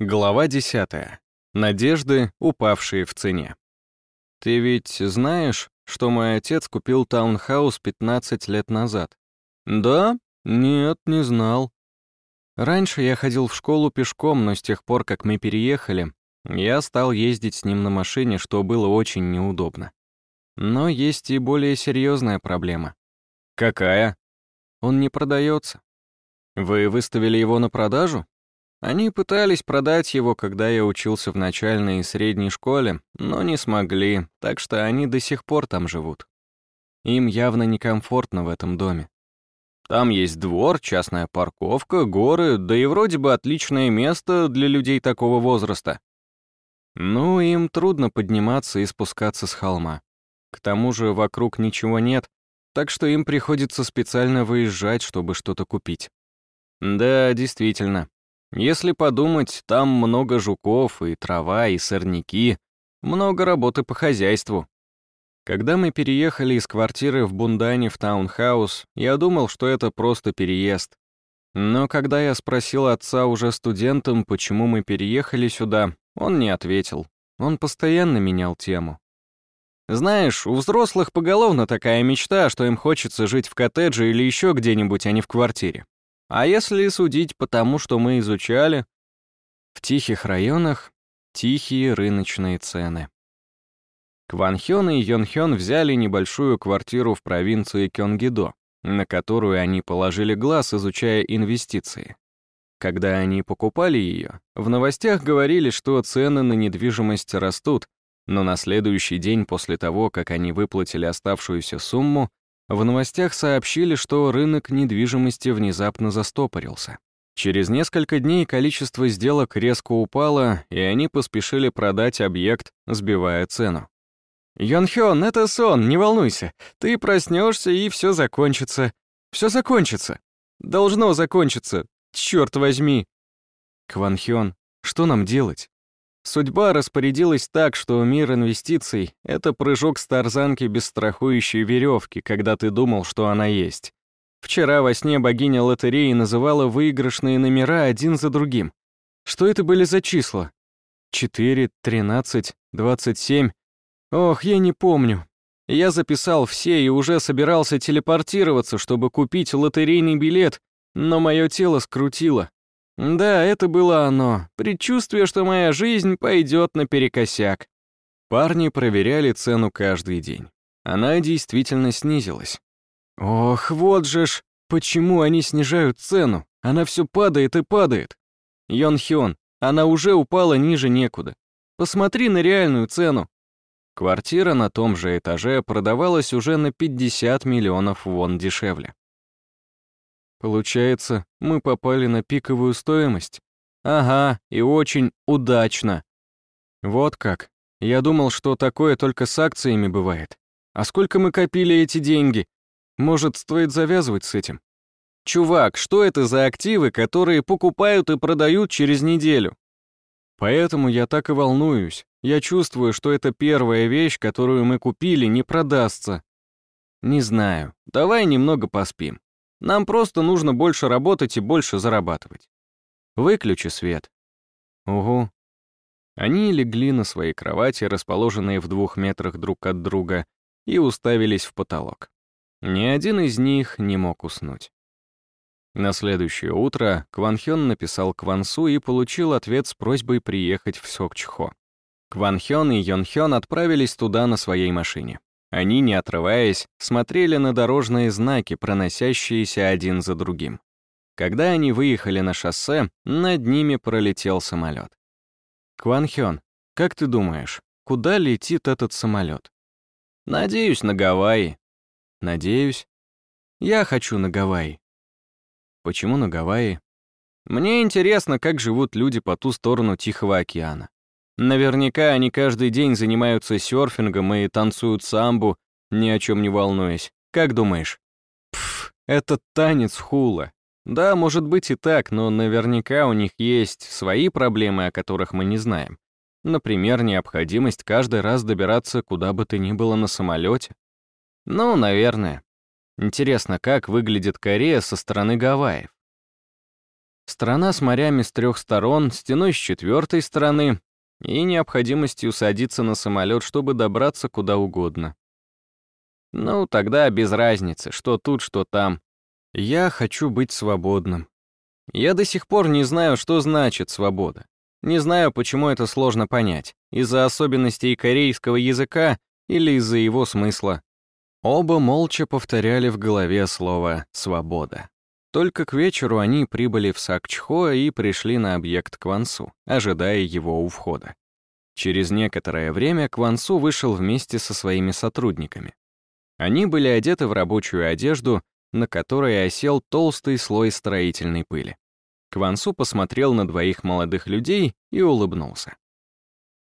Глава 10. Надежды, упавшие в цене. Ты ведь знаешь, что мой отец купил таунхаус 15 лет назад? Да? Нет, не знал. Раньше я ходил в школу пешком, но с тех пор, как мы переехали, я стал ездить с ним на машине, что было очень неудобно. Но есть и более серьезная проблема. Какая? Он не продается. Вы выставили его на продажу? Они пытались продать его, когда я учился в начальной и средней школе, но не смогли, так что они до сих пор там живут. Им явно некомфортно в этом доме. Там есть двор, частная парковка, горы, да и вроде бы отличное место для людей такого возраста. Ну, им трудно подниматься и спускаться с холма. К тому же вокруг ничего нет, так что им приходится специально выезжать, чтобы что-то купить. Да, действительно, если подумать, там много жуков и трава, и сорняки, много работы по хозяйству. Когда мы переехали из квартиры в Бундане в таунхаус, я думал, что это просто переезд. Но когда я спросил отца уже студентом, почему мы переехали сюда, он не ответил. Он постоянно менял тему. Знаешь, у взрослых поголовно такая мечта, что им хочется жить в коттедже или еще где-нибудь, а не в квартире. А если судить по тому, что мы изучали, в тихих районах тихие рыночные цены. Кванхён и Йонхён взяли небольшую квартиру в провинции Кёнгидо, на которую они положили глаз, изучая инвестиции. Когда они покупали ее, в новостях говорили, что цены на недвижимость растут, но на следующий день после того, как они выплатили оставшуюся сумму, в новостях сообщили, что рынок недвижимости внезапно застопорился. Через несколько дней количество сделок резко упало, и они поспешили продать объект, сбивая цену. «Йонхён, это сон, не волнуйся. Ты проснешься, и все закончится. Все закончится. Должно закончиться. Черт возьми!» «Кванхён, что нам делать?» Судьба распорядилась так, что мир инвестиций — это прыжок с тарзанки без страхующей веревки, когда ты думал, что она есть. Вчера во сне богиня лотереи называла выигрышные номера один за другим. Что это были за числа? 4, 13, 27. Ох, я не помню. Я записал все и уже собирался телепортироваться, чтобы купить лотерейный билет, но мое тело скрутило. Да, это было оно. Предчувствие, что моя жизнь пойдет наперекосяк. Парни проверяли цену каждый день. Она действительно снизилась. Ох, вот же ж, почему они снижают цену? Она все падает и падает. Йон Хён, она уже упала ниже некуда. Посмотри на реальную цену. Квартира на том же этаже продавалась уже на 50 миллионов вон дешевле. Получается, мы попали на пиковую стоимость? Ага, и очень удачно. Вот как. Я думал, что такое только с акциями бывает. А сколько мы копили эти деньги? Может, стоит завязывать с этим? Чувак, что это за активы, которые покупают и продают через неделю? Поэтому я так и волнуюсь. Я чувствую, что это первая вещь, которую мы купили, не продастся. Не знаю. Давай немного поспим. Нам просто нужно больше работать и больше зарабатывать. Выключи свет. Угу. Они легли на свои кровати, расположенные в двух метрах друг от друга, и уставились в потолок. Ни один из них не мог уснуть. На следующее утро Кванхён написал Квансу и получил ответ с просьбой приехать в Сокчхо. Кванхён и Йонхён отправились туда на своей машине. Они, не отрываясь, смотрели на дорожные знаки, проносящиеся один за другим. Когда они выехали на шоссе, над ними пролетел самолет. Кванхён, как ты думаешь, куда летит этот самолет? Надеюсь, на Гавайи. Надеюсь. Я хочу на Гавайи. Почему на Гавайи? Мне интересно, как живут люди по ту сторону Тихого океана. Наверняка они каждый день занимаются серфингом и танцуют самбу, ни о чем не волнуясь. Как думаешь? Пф, это танец хула. Да, может быть и так, но наверняка у них есть свои проблемы, о которых мы не знаем. Например, необходимость каждый раз добираться куда бы то ни было на самолете. Ну, наверное. Интересно, как выглядит Корея со стороны Гавайев? Страна с морями с трех сторон, стеной с четвертой стороны и необходимостью садиться на самолет, чтобы добраться куда угодно. Ну, тогда без разницы, что тут, что там. Я хочу быть свободным. Я до сих пор не знаю, что значит свобода. Не знаю, почему это сложно понять, из-за особенностей корейского языка или из-за его смысла. Оба молча повторяли в голове слово «свобода». Только к вечеру они прибыли в Сакчхо и пришли на объект Квансу, ожидая его у входа. Через некоторое время Квансу вышел вместе со своими сотрудниками. Они были одеты в рабочую одежду, на которой осел толстый слой строительной пыли. Квансу посмотрел на двоих молодых людей и улыбнулся.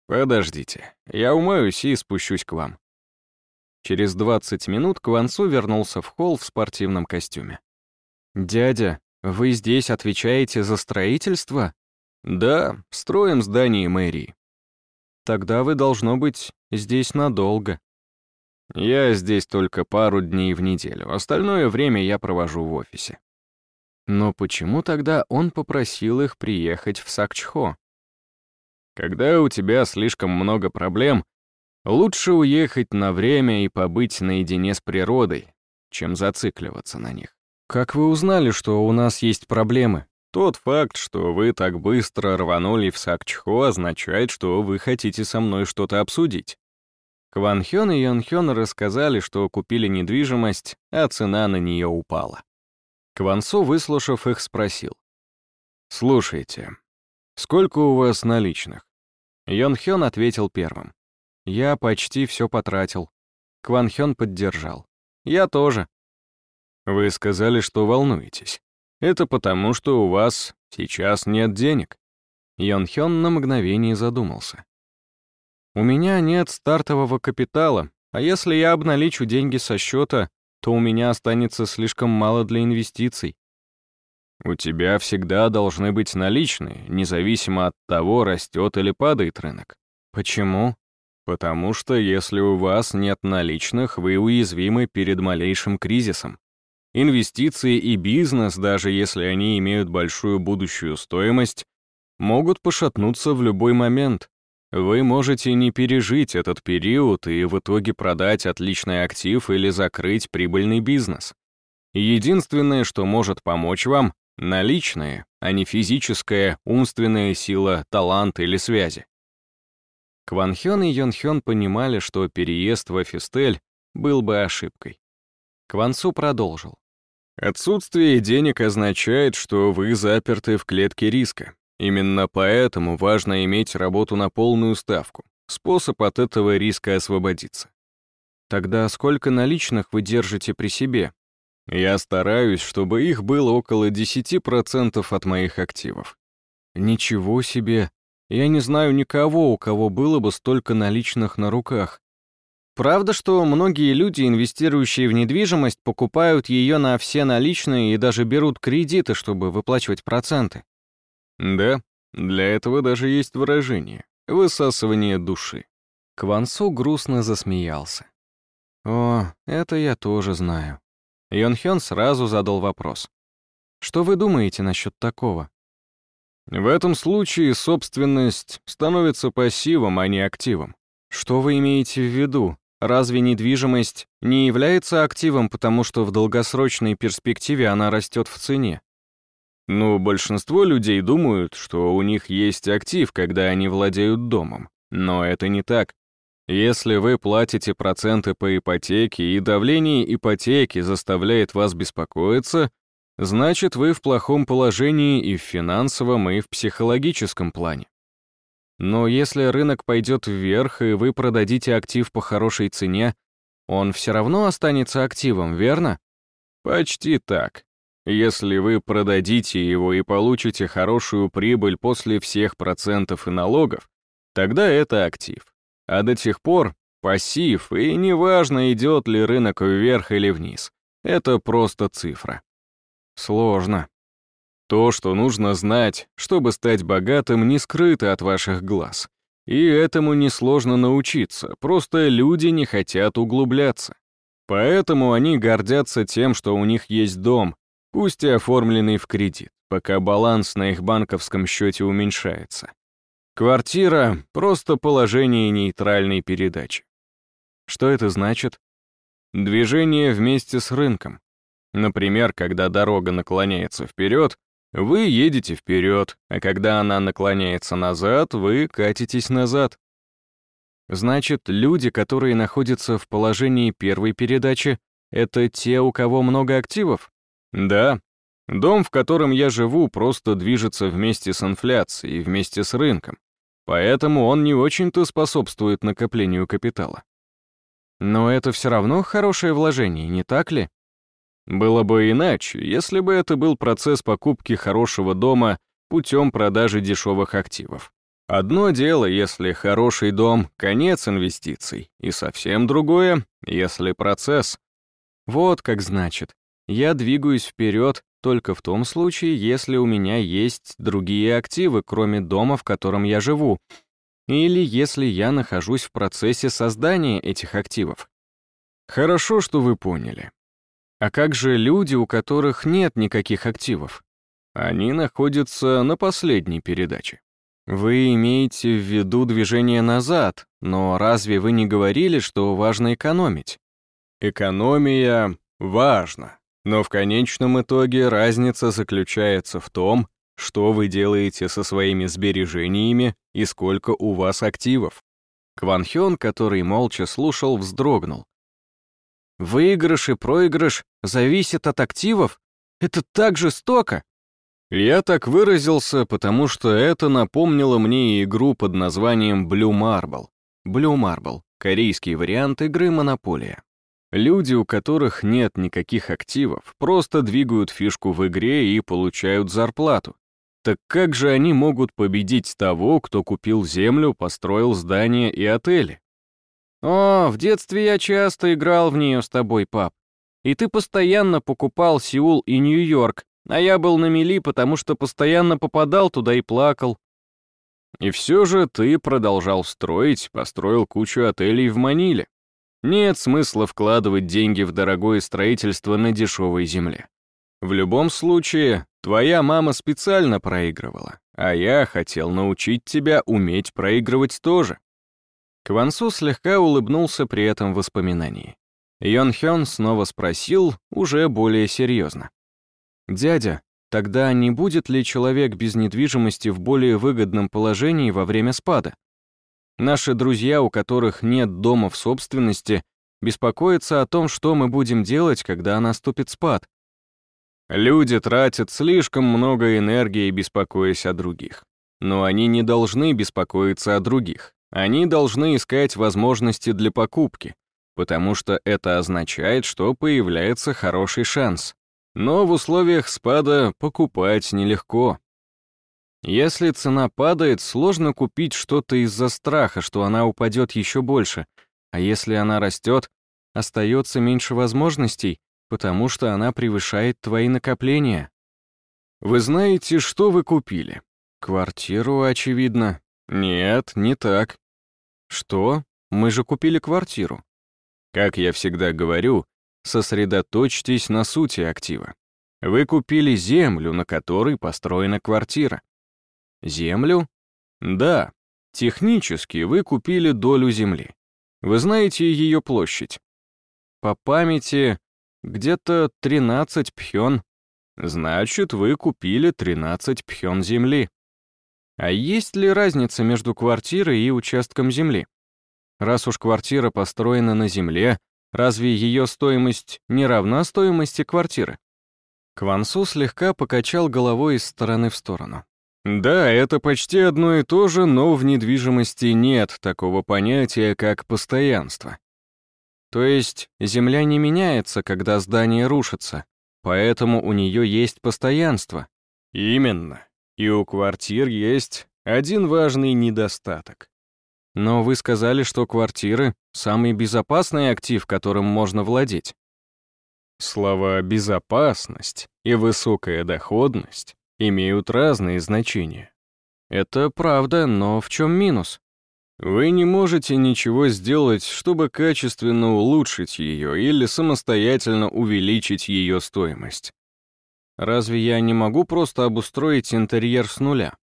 «Подождите, я умоюсь и спущусь к вам». Через 20 минут Квансу вернулся в холл в спортивном костюме. «Дядя, вы здесь отвечаете за строительство?» «Да, строим здание мэрии». «Тогда вы, должно быть, здесь надолго». «Я здесь только пару дней в неделю, остальное время я провожу в офисе». Но почему тогда он попросил их приехать в Сакчхо? Когда у тебя слишком много проблем, лучше уехать на время и побыть наедине с природой, чем зацикливаться на них. Как вы узнали, что у нас есть проблемы? Тот факт, что вы так быстро рванули в Сакчхо, означает, что вы хотите со мной что-то обсудить. Кван Хён и Йон Хён рассказали, что купили недвижимость, а цена на нее упала. Квансо, выслушав их, спросил. «Слушайте, сколько у вас наличных?» Йон Хён ответил первым. «Я почти все потратил». Кван Хён поддержал. «Я тоже». Вы сказали, что волнуетесь. Это потому, что у вас сейчас нет денег. Йон Хён на мгновение задумался. У меня нет стартового капитала, а если я обналичу деньги со счета, то у меня останется слишком мало для инвестиций. У тебя всегда должны быть наличные, независимо от того, растет или падает рынок. Почему? Потому что если у вас нет наличных, вы уязвимы перед малейшим кризисом. Инвестиции и бизнес, даже если они имеют большую будущую стоимость, могут пошатнуться в любой момент. Вы можете не пережить этот период и в итоге продать отличный актив или закрыть прибыльный бизнес. Единственное, что может помочь вам — наличные, а не физическая, умственная сила, талант или связи. Кван Хён и Йон Хён понимали, что переезд в Эфистель был бы ошибкой. Кван Су продолжил. Отсутствие денег означает, что вы заперты в клетке риска. Именно поэтому важно иметь работу на полную ставку. Способ от этого риска освободиться. Тогда сколько наличных вы держите при себе? Я стараюсь, чтобы их было около 10% от моих активов. Ничего себе. Я не знаю никого, у кого было бы столько наличных на руках. Правда, что многие люди, инвестирующие в недвижимость, покупают ее на все наличные и даже берут кредиты, чтобы выплачивать проценты? Да, для этого даже есть выражение — высасывание души. Квансу грустно засмеялся. «О, это я тоже знаю». Йон сразу задал вопрос. «Что вы думаете насчет такого?» В этом случае собственность становится пассивом, а не активом. Что вы имеете в виду? Разве недвижимость не является активом, потому что в долгосрочной перспективе она растет в цене? Ну, большинство людей думают, что у них есть актив, когда они владеют домом. Но это не так. Если вы платите проценты по ипотеке и давление ипотеки заставляет вас беспокоиться, значит вы в плохом положении и в финансовом, и в психологическом плане. Но если рынок пойдет вверх, и вы продадите актив по хорошей цене, он все равно останется активом, верно? Почти так. Если вы продадите его и получите хорошую прибыль после всех процентов и налогов, тогда это актив. А до тех пор пассив, и неважно, идет ли рынок вверх или вниз. Это просто цифра. Сложно. То, что нужно знать, чтобы стать богатым, не скрыто от ваших глаз. И этому несложно научиться, просто люди не хотят углубляться. Поэтому они гордятся тем, что у них есть дом, пусть и оформленный в кредит. пока баланс на их банковском счете уменьшается. Квартира — просто положение нейтральной передачи. Что это значит? Движение вместе с рынком. Например, когда дорога наклоняется вперед, вы едете вперед, а когда она наклоняется назад, вы катитесь назад. Значит, люди, которые находятся в положении первой передачи, это те, у кого много активов? Да. Дом, в котором я живу, просто движется вместе с инфляцией, вместе с рынком. Поэтому он не очень-то способствует накоплению капитала. Но это все равно хорошее вложение, не так ли? Было бы иначе, если бы это был процесс покупки хорошего дома путем продажи дешевых активов. Одно дело, если хороший дом — конец инвестиций, и совсем другое, если процесс. Вот как значит. Я двигаюсь вперед только в том случае, если у меня есть другие активы, кроме дома, в котором я живу, или если я нахожусь в процессе создания этих активов. Хорошо, что вы поняли. А как же люди, у которых нет никаких активов? Они находятся на последней передаче. Вы имеете в виду движение назад, но разве вы не говорили, что важно экономить? Экономия важна, но в конечном итоге разница заключается в том, что вы делаете со своими сбережениями и сколько у вас активов. Кван Хён, который молча слушал, вздрогнул. Выигрыш и проигрыш зависят от активов? Это так жестоко!» Я так выразился, потому что это напомнило мне игру под названием Blue Marble. Blue Marble — корейский вариант игры «Монополия». Люди, у которых нет никаких активов, просто двигают фишку в игре и получают зарплату. Так как же они могут победить того, кто купил землю, построил здания и отели? «О, в детстве я часто играл в нее с тобой, пап. И ты постоянно покупал Сеул и Нью-Йорк, а я был на мели, потому что постоянно попадал туда и плакал». И все же ты продолжал строить, построил кучу отелей в Маниле. Нет смысла вкладывать деньги в дорогое строительство на дешевой земле. В любом случае, твоя мама специально проигрывала, а я хотел научить тебя уметь проигрывать тоже. Квансу слегка улыбнулся при этом воспоминании. Йон Хён снова спросил, уже более серьезно. «Дядя, тогда не будет ли человек без недвижимости в более выгодном положении во время спада? Наши друзья, у которых нет дома в собственности, беспокоятся о том, что мы будем делать, когда наступит спад. Люди тратят слишком много энергии, беспокоясь о других. Но они не должны беспокоиться о других. Они должны искать возможности для покупки, потому что это означает, что появляется хороший шанс. Но в условиях спада покупать нелегко. Если цена падает, сложно купить что-то из-за страха, что она упадет еще больше, а если она растет, остается меньше возможностей, потому что она превышает твои накопления. Вы знаете, что вы купили? Квартиру, очевидно. Нет, не так. Что? Мы же купили квартиру. Как я всегда говорю, сосредоточьтесь на сути актива. Вы купили землю, на которой построена квартира. Землю? Да, технически вы купили долю земли. Вы знаете ее площадь? По памяти, где-то 13 пхён. Значит, вы купили 13 пхён земли. А есть ли разница между квартирой и участком земли? Раз уж квартира построена на земле, разве ее стоимость не равна стоимости квартиры? Квансу слегка покачал головой из стороны в сторону. Да, это почти одно и то же, но в недвижимости нет такого понятия, как постоянство. То есть земля не меняется, когда здание рушится, поэтому у нее есть постоянство. Именно. И у квартир есть один важный недостаток. Но вы сказали, что квартиры — самый безопасный актив, которым можно владеть. Слова «безопасность» и «высокая доходность» имеют разные значения. Это правда, но в чем минус? Вы не можете ничего сделать, чтобы качественно улучшить ее или самостоятельно увеличить ее стоимость. Разве я не могу просто обустроить интерьер с нуля?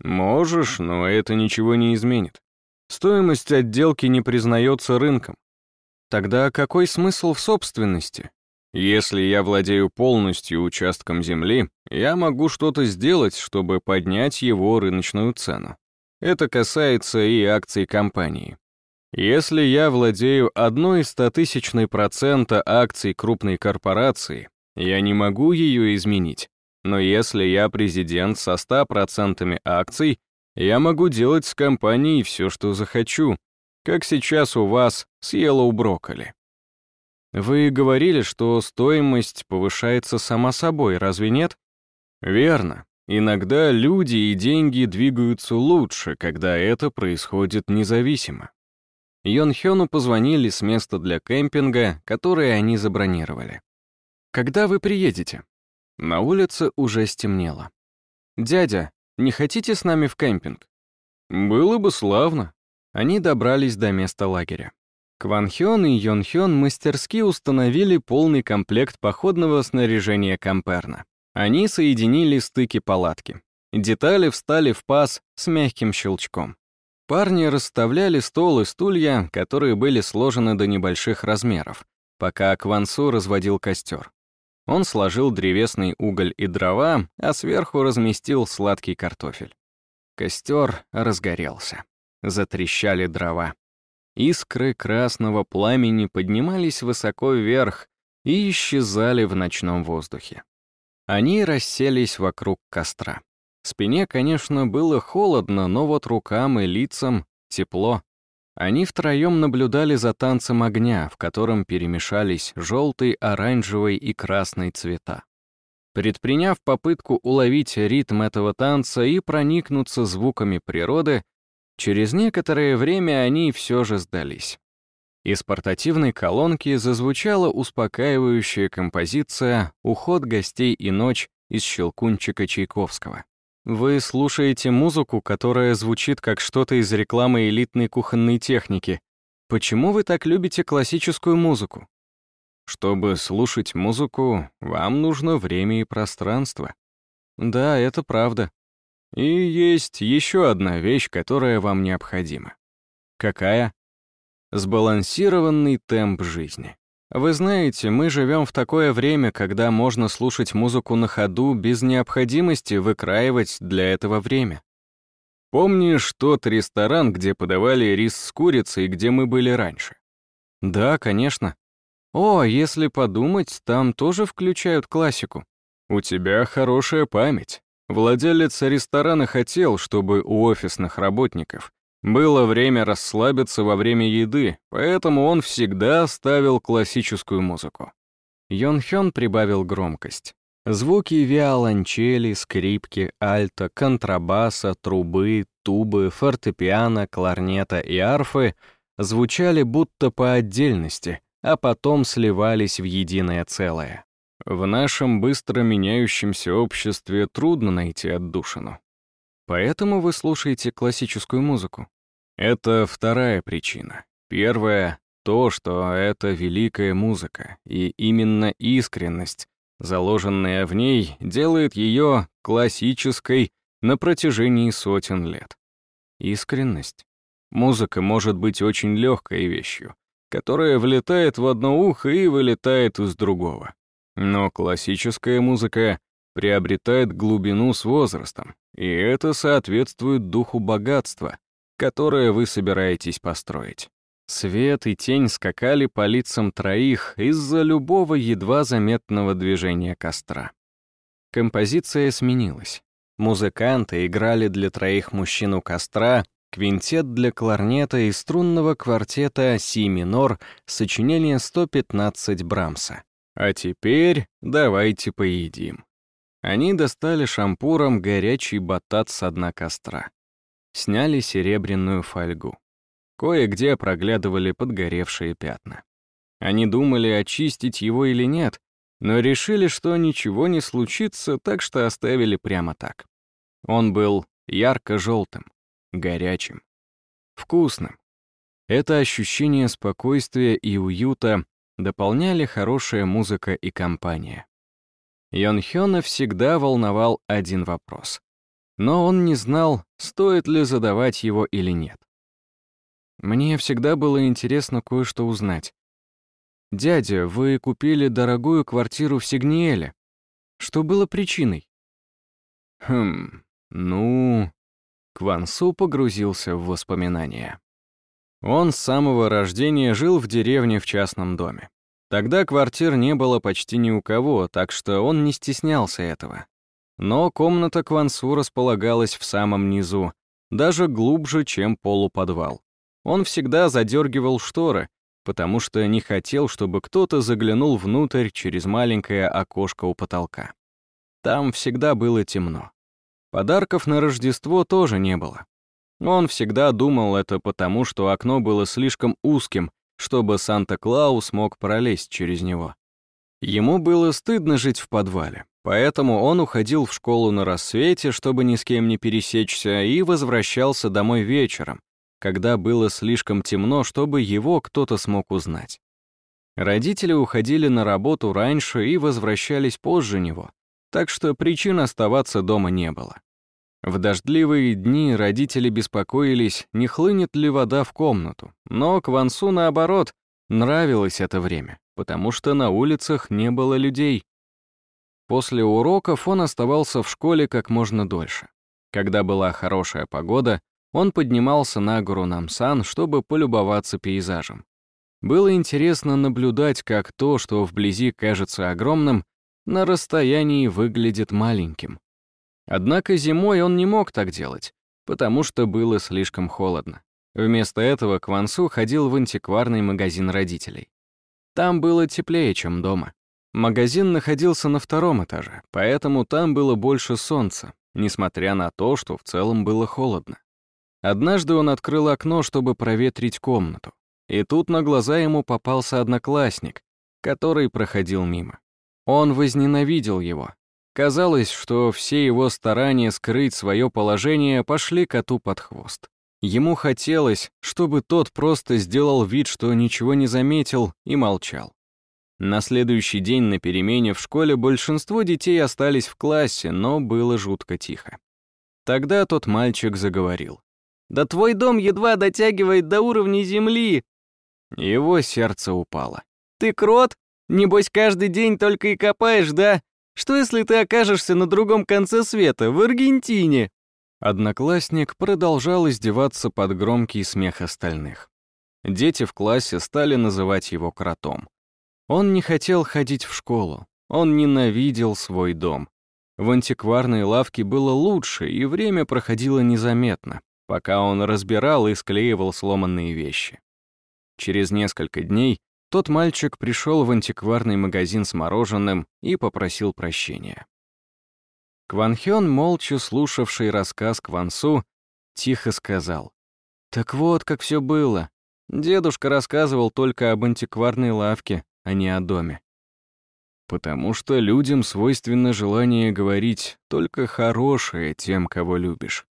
Можешь, но это ничего не изменит. Стоимость отделки не признается рынком. Тогда какой смысл в собственности? Если я владею полностью участком земли, я могу что-то сделать, чтобы поднять его рыночную цену. Это касается и акций компании. Если я владею одной стотысячной процента акций крупной корпорации, я не могу ее изменить. Но если я президент со 100% акций, я могу делать с компанией все, что захочу, как сейчас у вас с Yellow Broccoli. Вы говорили, что стоимость повышается сама собой, разве нет? Верно. Иногда люди и деньги двигаются лучше, когда это происходит независимо. Йон Хёну позвонили с места для кемпинга, которое они забронировали. «Когда вы приедете?» На улице уже стемнело. «Дядя, не хотите с нами в кемпинг?» «Было бы славно». Они добрались до места лагеря. Кван Хён и Йон Хён мастерски установили полный комплект походного снаряжения Камперна. Они соединили стыки палатки. Детали встали в паз с мягким щелчком. Парни расставляли стол и стулья, которые были сложены до небольших размеров, пока Квансу разводил костер. Он сложил древесный уголь и дрова, а сверху разместил сладкий картофель. Костер разгорелся. Затрещали дрова. Искры красного пламени поднимались высоко вверх и исчезали в ночном воздухе. Они расселись вокруг костра. Спине, конечно, было холодно, но вот рукам и лицам тепло. Они втроем наблюдали за танцем огня, в котором перемешались желтый, оранжевый и красный цвета. Предприняв попытку уловить ритм этого танца и проникнуться звуками природы, через некоторое время они все же сдались. Из портативной колонки зазвучала успокаивающая композиция «Уход гостей и ночь» из «Щелкунчика Чайковского». Вы слушаете музыку, которая звучит как что-то из рекламы элитной кухонной техники. Почему вы так любите классическую музыку? Чтобы слушать музыку, вам нужно время и пространство. Да, это правда. И есть еще одна вещь, которая вам необходима. Какая? Сбалансированный темп жизни. Вы знаете, мы живем в такое время, когда можно слушать музыку на ходу без необходимости выкраивать для этого время. Помнишь тот ресторан, где подавали рис с курицей, где мы были раньше? Да, конечно. О, если подумать, там тоже включают классику. У тебя хорошая память. Владелец ресторана хотел, чтобы у офисных работников было время расслабиться во время еды, поэтому он всегда ставил классическую музыку. Йон Хён прибавил громкость. Звуки виолончели, скрипки, альта, контрабаса, трубы, тубы, фортепиано, кларнета и арфы звучали будто по отдельности, а потом сливались в единое целое. В нашем быстро меняющемся обществе трудно найти отдушину. Поэтому вы слушаете классическую музыку. Это вторая причина. Первая — то, что это великая музыка, и именно искренность, заложенная в ней, делает ее классической на протяжении сотен лет. Искренность. Музыка может быть очень легкой вещью, которая влетает в одно ухо и вылетает из другого. Но классическая музыка приобретает глубину с возрастом, и это соответствует духу богатства, которое вы собираетесь построить. Свет и тень скакали по лицам троих из-за любого едва заметного движения костра. Композиция сменилась. Музыканты играли для троих мужчин у костра, квинтет для кларнета и струнного квартета си минор, сочинение 115 Брамса. А теперь давайте поедим. Они достали шампуром горячий батат с дна костра. Сняли серебряную фольгу. Кое-где проглядывали подгоревшие пятна. Они думали, очистить его или нет, но решили, что ничего не случится, так что оставили прямо так. Он был ярко-желтым, горячим, вкусным. Это ощущение спокойствия и уюта дополняли хорошая музыка и компания. Йонхёна всегда волновал один вопрос. Но он не знал, стоит ли задавать его или нет. Мне всегда было интересно кое-что узнать. «Дядя, вы купили дорогую квартиру в Сигниэле. Что было причиной?» «Хм, ну...» Квансу погрузился в воспоминания. Он с самого рождения жил в деревне в частном доме. Тогда квартир не было почти ни у кого, так что он не стеснялся этого. Но комната Квансу располагалась в самом низу, даже глубже, чем полуподвал. Он всегда задергивал шторы, потому что не хотел, чтобы кто-то заглянул внутрь через маленькое окошко у потолка. Там всегда было темно. Подарков на Рождество тоже не было. Он всегда думал это потому, что окно было слишком узким, чтобы Санта-Клаус мог пролезть через него. Ему было стыдно жить в подвале, поэтому он уходил в школу на рассвете, чтобы ни с кем не пересечься, и возвращался домой вечером, когда было слишком темно, чтобы его кто-то смог узнать. Родители уходили на работу раньше и возвращались позже него, так что причин оставаться дома не было. В дождливые дни родители беспокоились, не хлынет ли вода в комнату, но Квансу, наоборот, нравилось это время, потому что на улицах не было людей. После уроков он оставался в школе как можно дольше. Когда была хорошая погода, он поднимался на гору Намсан, чтобы полюбоваться пейзажем. Было интересно наблюдать, как то, что вблизи кажется огромным, на расстоянии выглядит маленьким. Однако зимой он не мог так делать, потому что было слишком холодно. Вместо этого Квансу ходил в антикварный магазин родителей. Там было теплее, чем дома. Магазин находился на втором этаже, поэтому там было больше солнца, несмотря на то, что в целом было холодно. Однажды он открыл окно, чтобы проветрить комнату. И тут на глаза ему попался одноклассник, который проходил мимо. Он возненавидел его, Казалось, что все его старания скрыть свое положение пошли коту под хвост. Ему хотелось, чтобы тот просто сделал вид, что ничего не заметил и молчал. На следующий день на перемене в школе большинство детей остались в классе, но было жутко тихо. Тогда тот мальчик заговорил. «Да твой дом едва дотягивает до уровня земли!» Его сердце упало. «Ты крот? Небось, каждый день только и копаешь, да? Что если ты окажешься на другом конце света, в Аргентине?» Одноклассник продолжал издеваться под громкий смех остальных. Дети в классе стали называть его кротом. Он не хотел ходить в школу, он ненавидел свой дом. В антикварной лавке было лучше, и время проходило незаметно, пока он разбирал и склеивал сломанные вещи. Через несколько дней тот мальчик пришел в антикварный магазин с мороженым и попросил прощения. Кванхён, молча слушавший рассказ Квансу, тихо сказал. «Так вот, как все было. Дедушка рассказывал только об антикварной лавке, а не о доме. Потому что людям свойственно желание говорить только хорошее тем, кого любишь.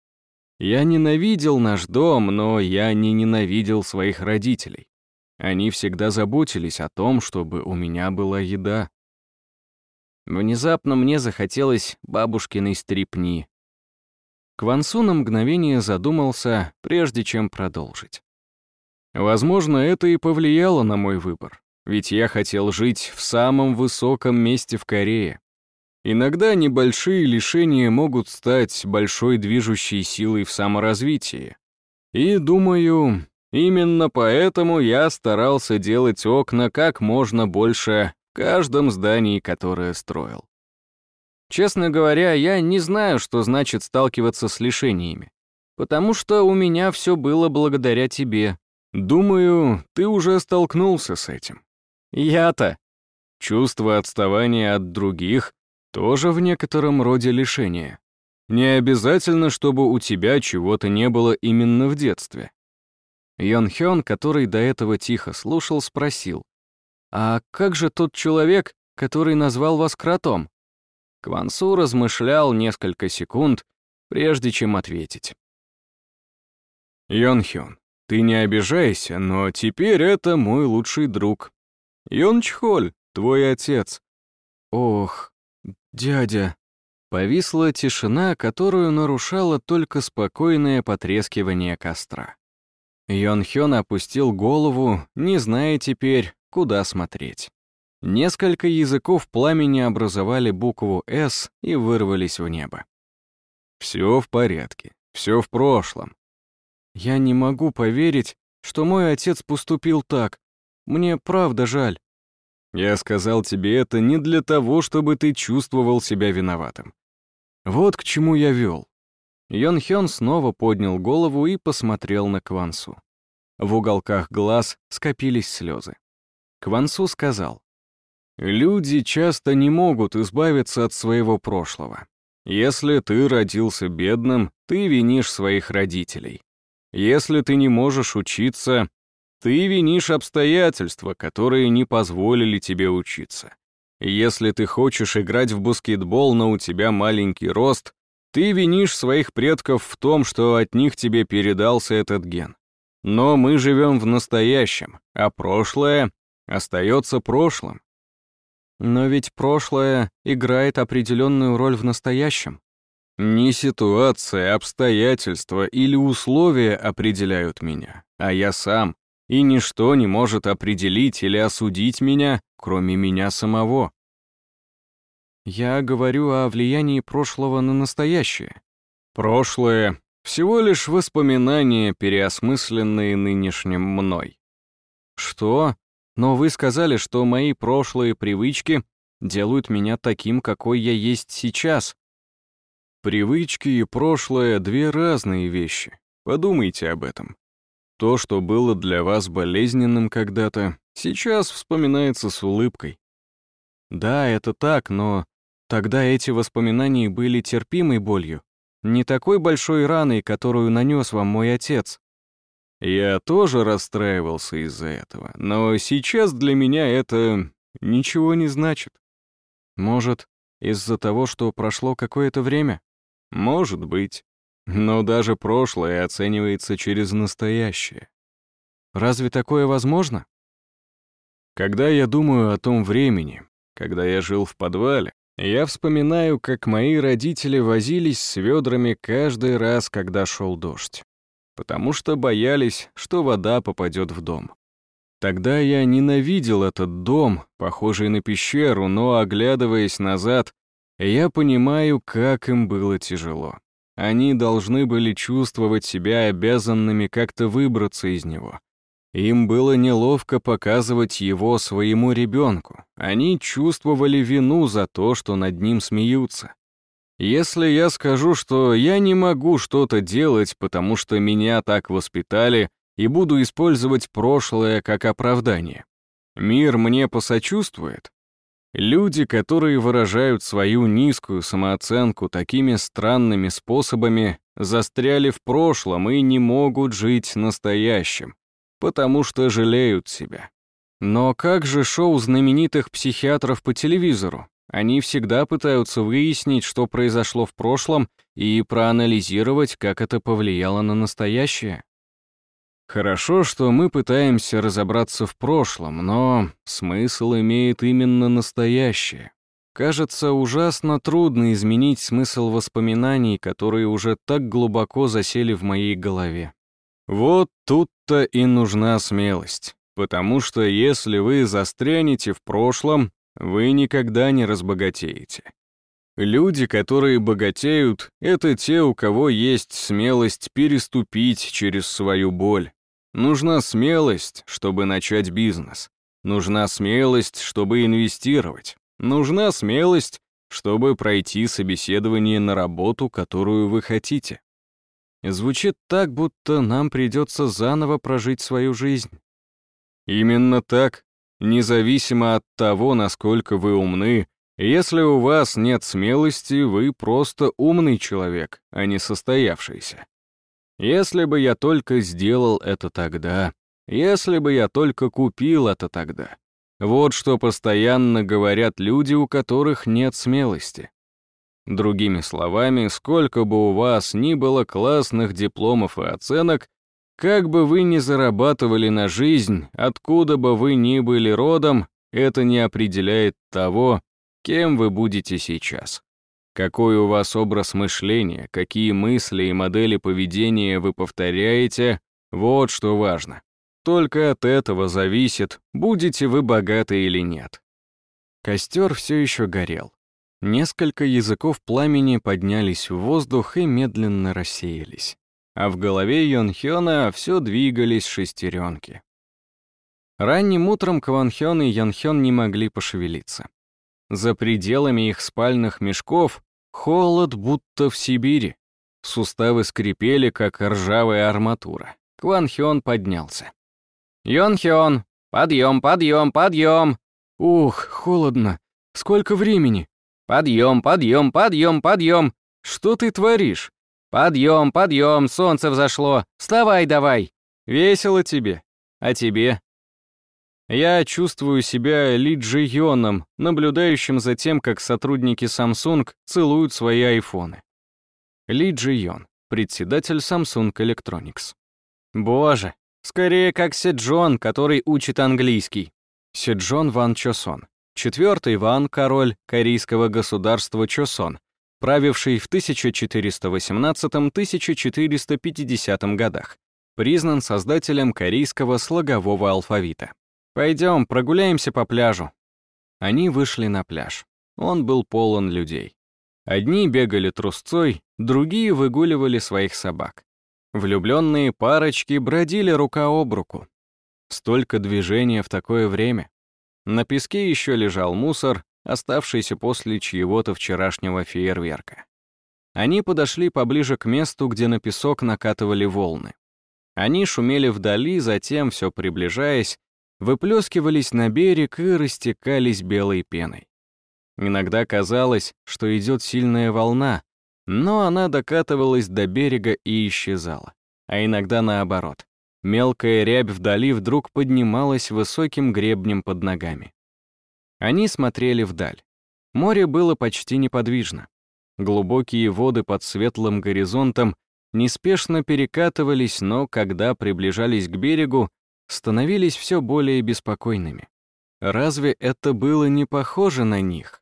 Я ненавидел наш дом, но я не ненавидел своих родителей. Они всегда заботились о том, чтобы у меня была еда. Внезапно мне захотелось бабушкиной стрипни. Квансу на мгновение задумался, прежде чем продолжить. Возможно, это и повлияло на мой выбор, ведь я хотел жить в самом высоком месте в Корее. Иногда небольшие лишения могут стать большой движущей силой в саморазвитии. И, думаю, Именно поэтому я старался делать окна как можно больше в каждом здании, которое строил. Честно говоря, я не знаю, что значит сталкиваться с лишениями, потому что у меня все было благодаря тебе. Думаю, ты уже столкнулся с этим. Я-то. Чувство отставания от других тоже в некотором роде лишение. Не обязательно, чтобы у тебя чего-то не было именно в детстве. Йон Хён, который до этого тихо слушал, спросил. «А как же тот человек, который назвал вас кротом?» Квансу размышлял несколько секунд, прежде чем ответить. «Йон Хён, ты не обижайся, но теперь это мой лучший друг. Йон Чхоль, твой отец». «Ох, «Дядя». Повисла тишина, которую нарушало только спокойное потрескивание костра. Йон Хён опустил голову, не зная теперь, куда смотреть. Несколько языков пламени образовали букву «С» и вырвались в небо. «Все в порядке, все в прошлом». «Я не могу поверить, что мой отец поступил так. Мне правда жаль». «Я сказал тебе это не для того, чтобы ты чувствовал себя виноватым. Вот к чему я вел. Йон Хён снова поднял голову и посмотрел на Квансу. В уголках глаз скопились слезы. Квансу сказал, «Люди часто не могут избавиться от своего прошлого. Если ты родился бедным, ты винишь своих родителей. Если ты не можешь учиться, ты винишь обстоятельства, которые не позволили тебе учиться. Если ты хочешь играть в баскетбол, но у тебя маленький рост, ты винишь своих предков в том, что от них тебе передался этот ген. Но мы живем в настоящем, а прошлое остается прошлым. Но ведь прошлое играет определенную роль в настоящем. Не ситуация, обстоятельства или условия определяют меня, а я сам, и ничто не может определить или осудить меня, кроме меня самого. Я говорю о влиянии прошлого на настоящее. Прошлое — всего лишь воспоминания, переосмысленные нынешним мной. Что? Но вы сказали, что мои прошлые привычки делают меня таким, какой я есть сейчас. Привычки и прошлое — две разные вещи. Подумайте об этом. То, что было для вас болезненным когда-то, сейчас вспоминается с улыбкой. Да, это так, но тогда эти воспоминания были терпимой болью, не такой большой раной, которую нанес вам мой отец. Я тоже расстраивался из-за этого, но сейчас для меня это ничего не значит. Может, из-за того, что прошло какое-то время? Может быть. Но даже прошлое оценивается через настоящее. Разве такое возможно? Когда я думаю о том времени, когда я жил в подвале, я вспоминаю, как мои родители возились с ведрами каждый раз, когда шел дождь, потому что боялись, что вода попадет в дом. Тогда я ненавидел этот дом, похожий на пещеру, но, оглядываясь назад, я понимаю, как им было тяжело. Они должны были чувствовать себя обязанными как-то выбраться из него. Им было неловко показывать его своему ребенку. Они чувствовали вину за то, что над ним смеются. Если я скажу, что я не могу что-то делать, потому что меня так воспитали, и буду использовать прошлое как оправдание, мир мне посочувствует? Люди, которые выражают свою низкую самооценку такими странными способами, застряли в прошлом и не могут жить настоящим, потому что жалеют себя. Но как же шоу знаменитых психиатров по телевизору? Они всегда пытаются выяснить, что произошло в прошлом, и проанализировать, как это повлияло на настоящее. Хорошо, что мы пытаемся разобраться в прошлом, но смысл имеет именно настоящее. Кажется, ужасно трудно изменить смысл воспоминаний, которые уже так глубоко засели в моей голове. Вот тут-то и нужна смелость, потому что если вы застрянете в прошлом, вы никогда не разбогатеете. Люди, которые богатеют, это те, у кого есть смелость переступить через свою боль, Нужна смелость, чтобы начать бизнес. Нужна смелость, чтобы инвестировать. Нужна смелость, чтобы пройти собеседование на работу, которую вы хотите. Звучит так, будто нам придется заново прожить свою жизнь. Именно так, независимо от того, насколько вы умны, если у вас нет смелости, вы просто умный человек, а не состоявшийся. Если бы я только сделал это тогда, если бы я только купил это тогда. Вот что постоянно говорят люди, у которых нет смелости. Другими словами, сколько бы у вас ни было классных дипломов и оценок, как бы вы ни зарабатывали на жизнь, откуда бы вы ни были родом, это не определяет того, кем вы будете сейчас. Какой у вас образ мышления, какие мысли и модели поведения вы повторяете, вот что важно. Только от этого зависит, будете вы богаты или нет. Костер все еще горел. Несколько языков пламени поднялись в воздух и медленно рассеялись. А в голове Йонхёна все двигались шестеренки. Ранним утром Кванхён и Янхён не могли пошевелиться. За пределами их спальных мешков холод будто в Сибири. Суставы скрипели, как ржавая арматура. Кванхён поднялся. «Йонхён, подъем, подъем, подъем!» «Ух, холодно! Сколько времени?» «Подъем, подъем, подъем, подъем!» «Что ты творишь?» «Подъем, подъем, солнце взошло! Вставай давай!» «Весело тебе. А тебе?» Я чувствую себя Ли Джи Йоном, наблюдающим за тем, как сотрудники Samsung целуют свои айфоны. Ли Джи Йон, председатель Samsung Electronics. Боже, скорее как Седжон, который учит английский. Седжон Ван Чосон, четвертый Ван, король корейского государства Чосон, правивший в 1418-1450 годах, признан создателем корейского слогового алфавита. Пойдем, прогуляемся по пляжу». Они вышли на пляж. Он был полон людей. Одни бегали трусцой, другие выгуливали своих собак. Влюбленные парочки бродили рука об руку. Столько движения в такое время. На песке еще лежал мусор, оставшийся после чьего-то вчерашнего фейерверка. Они подошли поближе к месту, где на песок накатывали волны. Они шумели вдали, затем, все приближаясь, выплескивались на берег и растекались белой пеной. Иногда казалось, что идет сильная волна, но она докатывалась до берега и исчезала. А иногда наоборот. Мелкая рябь вдали вдруг поднималась высоким гребнем под ногами. Они смотрели вдаль. Море было почти неподвижно. Глубокие воды под светлым горизонтом неспешно перекатывались, но когда приближались к берегу, становились все более беспокойными. Разве это было не похоже на них?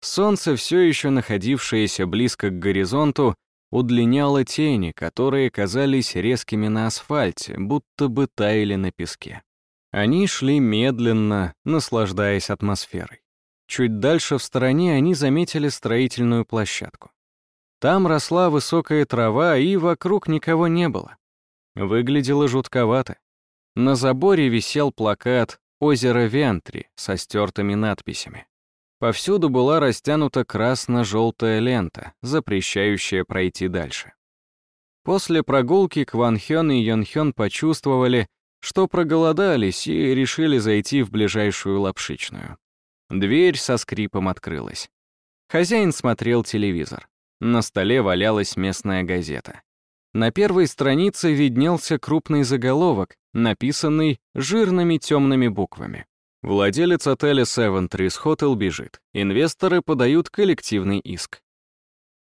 Солнце, все еще находившееся близко к горизонту, удлиняло тени, которые казались резкими на асфальте, будто бы таяли на песке. Они шли медленно, наслаждаясь атмосферой. Чуть дальше в стороне они заметили строительную площадку. Там росла высокая трава, и вокруг никого не было. Выглядело жутковато. На заборе висел плакат «Озеро Вентри» со стертыми надписями. Повсюду была растянута красно-желтая лента, запрещающая пройти дальше. После прогулки Кван Хён и Йон Хён почувствовали, что проголодались и решили зайти в ближайшую лапшичную. Дверь со скрипом открылась. Хозяин смотрел телевизор. На столе валялась местная газета. На первой странице виднелся крупный заголовок, написанный жирными темными буквами. Владелец отеля Seven Trees Hotel бежит. Инвесторы подают коллективный иск.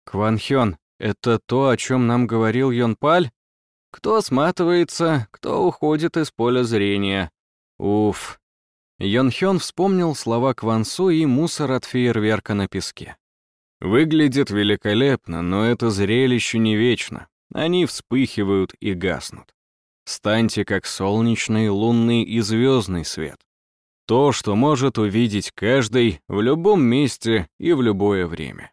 Кван Хён, это то, о чем нам говорил Йон Паль? Кто сматывается, кто уходит из поля зрения. Уф. Йон Хён вспомнил слова Квансу и мусор от фейерверка на песке. Выглядит великолепно, но это зрелище не вечно. Они вспыхивают и гаснут. Станьте как солнечный, лунный и звездный свет. То, что может увидеть каждый в любом месте и в любое время.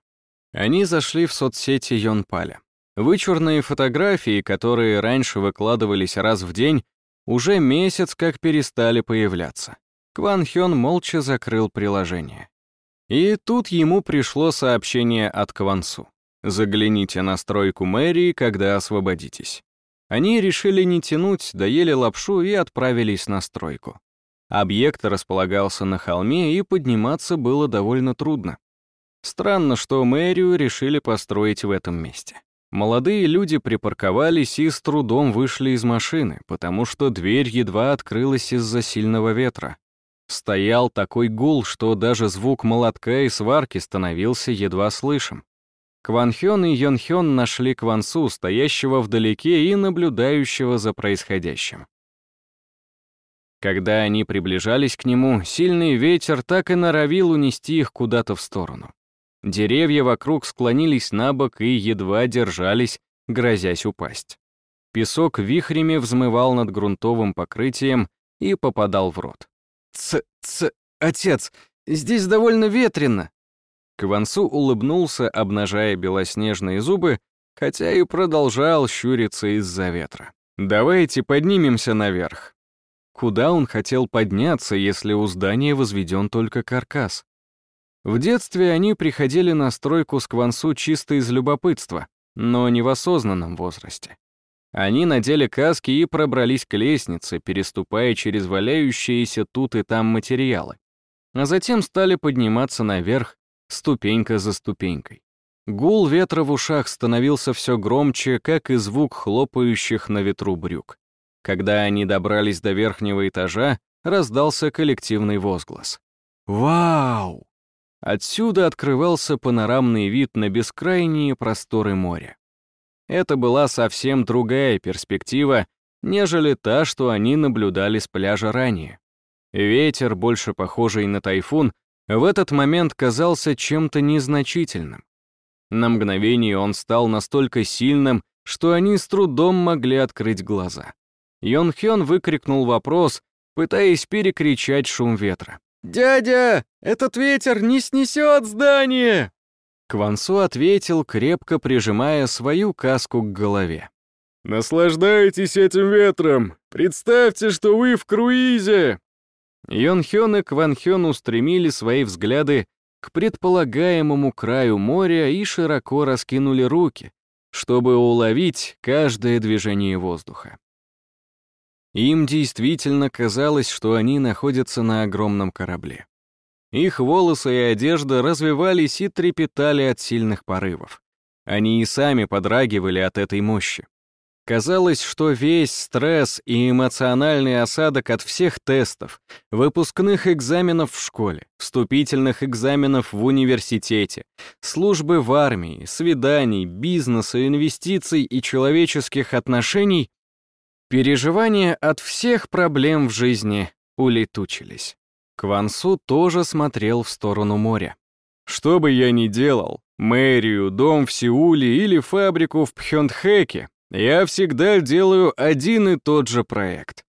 Они зашли в соцсети Йонпаля. Вычурные фотографии, которые раньше выкладывались раз в день, уже месяц как перестали появляться. Кван Хён молча закрыл приложение. И тут ему пришло сообщение от Квансу. Загляните на стройку мэрии, когда освободитесь. Они решили не тянуть, доели лапшу и отправились на стройку. Объект располагался на холме, и подниматься было довольно трудно. Странно, что мэрию решили построить в этом месте. Молодые люди припарковались и с трудом вышли из машины, потому что дверь едва открылась из-за сильного ветра. Стоял такой гул, что даже звук молотка и сварки становился едва слышим. Кван Хён и Йон Хён нашли Кван Су, стоящего вдалеке и наблюдающего за происходящим. Когда они приближались к нему, сильный ветер так и норовил унести их куда-то в сторону. Деревья вокруг склонились на бок и едва держались, грозясь упасть. Песок вихрями взмывал над грунтовым покрытием и попадал в рот. «Ц... ц... отец, здесь довольно ветрено!» Квансу улыбнулся, обнажая белоснежные зубы, хотя и продолжал щуриться из-за ветра. «Давайте поднимемся наверх». Куда он хотел подняться, если у здания возведен только каркас? В детстве они приходили на стройку с чисто из любопытства, но не в осознанном возрасте. Они надели каски и пробрались к лестнице, переступая через валяющиеся тут и там материалы. А затем стали подниматься наверх, ступенька за ступенькой. Гул ветра в ушах становился все громче, как и звук хлопающих на ветру брюк. Когда они добрались до верхнего этажа, раздался коллективный возглас. «Вау!» Отсюда открывался панорамный вид на бескрайние просторы моря. Это была совсем другая перспектива, нежели та, что они наблюдали с пляжа ранее. Ветер, больше похожий на тайфун, в этот момент казался чем-то незначительным. На мгновение он стал настолько сильным, что они с трудом могли открыть глаза. Йон Хён выкрикнул вопрос, пытаясь перекричать шум ветра. «Дядя, этот ветер не снесет здание!» Квансу ответил, крепко прижимая свою каску к голове. «Наслаждайтесь этим ветром! Представьте, что вы в круизе!» Йон Хён и Кван Хён устремили свои взгляды к предполагаемому краю моря и широко раскинули руки, чтобы уловить каждое движение воздуха. Им действительно казалось, что они находятся на огромном корабле. Их волосы и одежда развивались и трепетали от сильных порывов. Они и сами подрагивали от этой мощи. Казалось, что весь стресс и эмоциональный осадок от всех тестов, выпускных экзаменов в школе, вступительных экзаменов в университете, службы в армии, свиданий, бизнеса, инвестиций и человеческих отношений, переживания от всех проблем в жизни улетучились. Квансу тоже смотрел в сторону моря. «Что бы я ни делал, мэрию, дом в Сеуле или фабрику в Пхёндхэке, я всегда делаю один и тот же проект.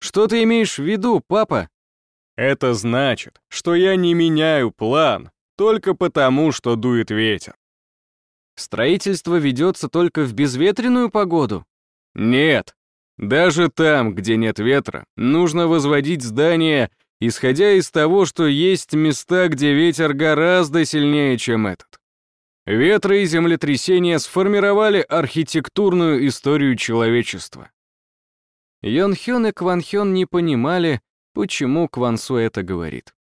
Что ты имеешь в виду, папа? Это значит, что я не меняю план только потому, что дует ветер. Строительство ведется только в безветренную погоду? Нет. Даже там, где нет ветра, нужно возводить здания исходя из того, что есть места, где ветер гораздо сильнее, чем этот. Ветры и землетрясения сформировали архитектурную историю человечества. Йон Хён и Кван Хён не понимали, почему Кван Су это говорит.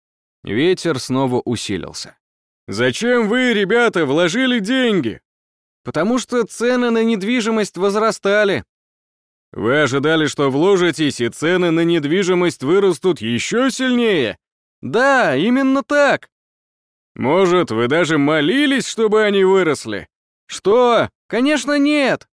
Ветер снова усилился. «Зачем вы, ребята, вложили деньги?» «Потому что цены на недвижимость возрастали», вы ожидали, что вложитесь, и цены на недвижимость вырастут еще сильнее? Да, именно так. Может, вы даже молились, чтобы они выросли? Что? Конечно, нет.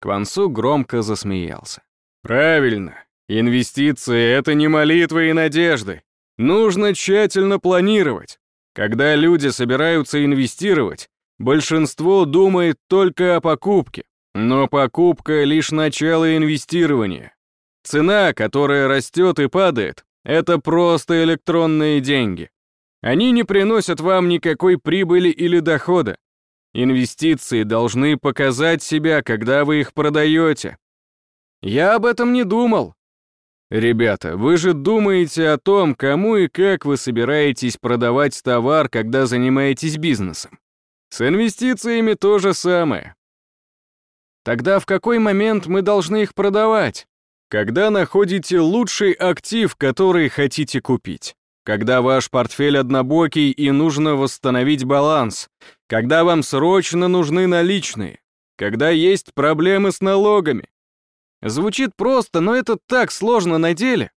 Квансу громко засмеялся. Правильно. Инвестиции — это не молитвы и надежды. Нужно тщательно планировать. Когда люди собираются инвестировать, большинство думает только о покупке. Но покупка — лишь начало инвестирования. Цена, которая растет и падает, это просто электронные деньги. Они не приносят вам никакой прибыли или дохода. Инвестиции должны показать себя, когда вы их продаете. Я об этом не думал. Ребята, вы же думаете о том, кому и как вы собираетесь продавать товар, когда занимаетесь бизнесом. С инвестициями то же самое. Тогда в какой момент мы должны их продавать? Когда находите лучший актив, который хотите купить. Когда ваш портфель однобокий и нужно восстановить баланс. Когда вам срочно нужны наличные. Когда есть проблемы с налогами. Звучит просто, но это так сложно на деле.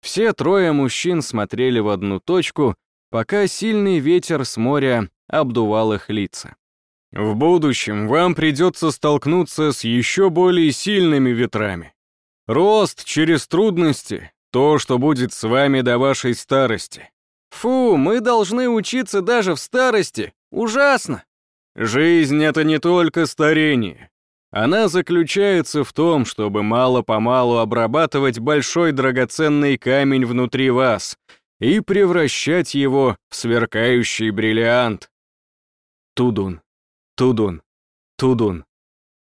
Все трое мужчин смотрели в одну точку, пока сильный ветер с моря обдувал их лица. В будущем вам придется столкнуться с еще более сильными ветрами. Рост через трудности — то, что будет с вами до вашей старости. Фу, мы должны учиться даже в старости. Ужасно. Жизнь — это не только старение. Она заключается в том, чтобы мало-помалу обрабатывать большой драгоценный камень внутри вас и превращать его в сверкающий бриллиант. Тудун, тудун, тудун.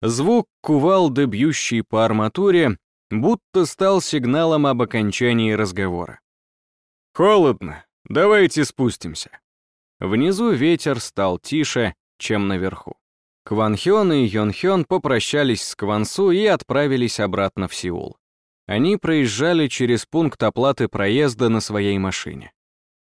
Звук кувалды, бьющий по арматуре, будто стал сигналом об окончании разговора. «Холодно, давайте спустимся». Внизу ветер стал тише, чем наверху. Кван Хён и Йон Хён попрощались с Квансу и отправились обратно в Сеул. Они проезжали через пункт оплаты проезда на своей машине.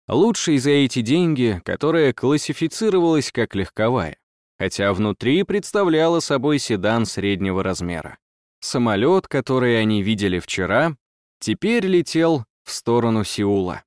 Лучшей за эти деньги, которая классифицировалась как легковая, хотя внутри представляла собой седан среднего размера. Самолет, который они видели вчера, теперь летел в сторону Сеула.